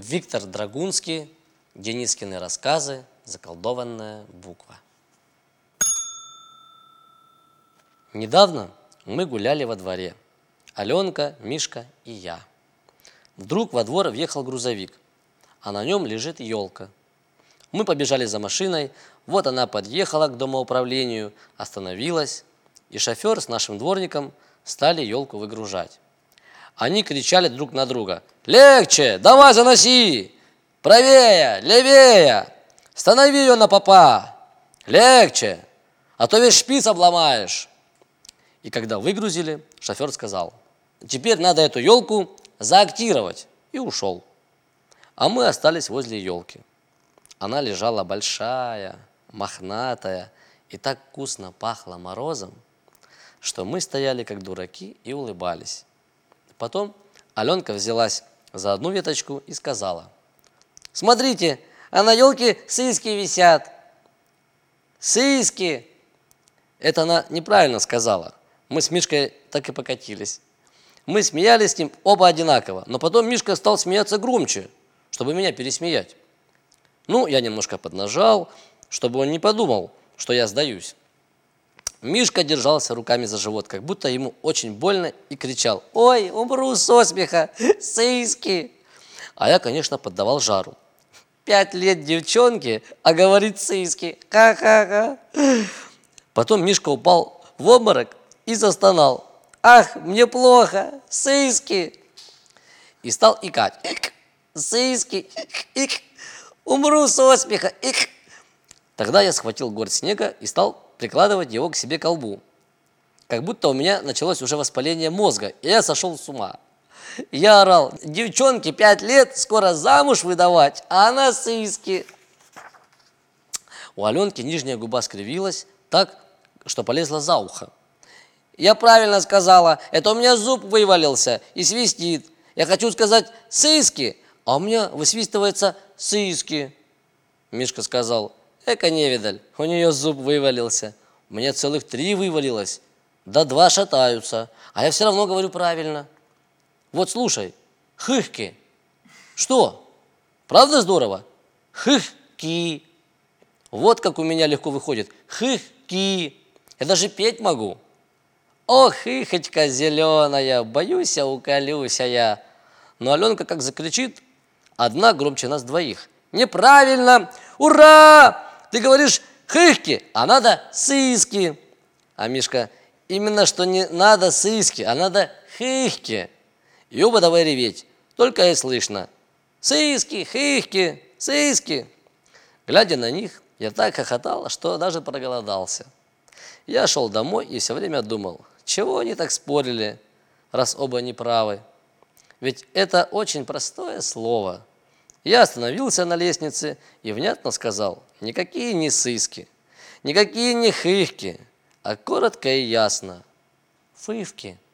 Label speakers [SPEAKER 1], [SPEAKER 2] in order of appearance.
[SPEAKER 1] Виктор Драгунский, Денискины рассказы «Заколдованная буква». Недавно мы гуляли во дворе. Аленка, Мишка и я. Вдруг во двор въехал грузовик, а на нем лежит елка. Мы побежали за машиной, вот она подъехала к домоуправлению, остановилась, и шофер с нашим дворником стали елку выгружать. Они кричали друг на друга. «Легче! Давай заноси! Правее! Левее! Станови ее на попа! Легче! А то весь шпиц обломаешь!» И когда выгрузили, шофер сказал, «Теперь надо эту елку заактировать!» И ушел. А мы остались возле елки. Она лежала большая, мохнатая, и так вкусно пахло морозом, что мы стояли как дураки и улыбались. Потом Аленка взялась за одну веточку и сказала, «Смотрите, а на елке сыски висят». «Сыски!» Это она неправильно сказала. Мы с Мишкой так и покатились. Мы смеялись с ним оба одинаково, но потом Мишка стал смеяться громче, чтобы меня пересмеять. Ну, я немножко поднажал, чтобы он не подумал, что я сдаюсь. Мишка держался руками за живот, как будто ему очень больно, и кричал «Ой, умру со смеха! Сыски!» А я, конечно, поддавал жару. Пять лет девчонки, а говорит сыски. Ха-ха-ха. Потом Мишка упал в обморок и застонал. Ах, мне плохо, сыски. И стал икать. Ик, сыски, ик, умру со смеха. Ик. Тогда я схватил горсть снега и стал прикладывать его к себе колбу. Как будто у меня началось уже воспаление мозга, и я сошел с ума. Я орал, девчонке пять лет, скоро замуж выдавать, а она сыски. У Аленки нижняя губа скривилась так, что полезла за ухо. Я правильно сказала, это у меня зуб вывалился и свистит. Я хочу сказать сыски, а у меня высвистывается сыски. Мишка сказал, Эка невидаль, у нее зуб вывалился. Меня целых три вывалилось. Да два шатаются. А я все равно говорю правильно. Вот слушай, хыхки. Что? Правда здорово? Хыхки. Вот как у меня легко выходит. Хыхки. Я даже петь могу. Ох, хыхочка зеленая, боюсь я, уколюся я. Но Аленка как закричит, одна громче нас двоих. Неправильно! Ура! Ты говоришь хыхки, а надо сыски. А Мишка, именно что не надо сыски, а надо хыхки. И оба давай реветь, только и слышно. Сыски, хыхки, сыски. Глядя на них, я так хохотал, что даже проголодался. Я шел домой и все время думал, чего они так спорили, раз оба неправы. Ведь это очень простое слово – я остановился на лестнице и внятно сказал, никакие не сыски, никакие не хыхки, а коротко и ясно – фывки –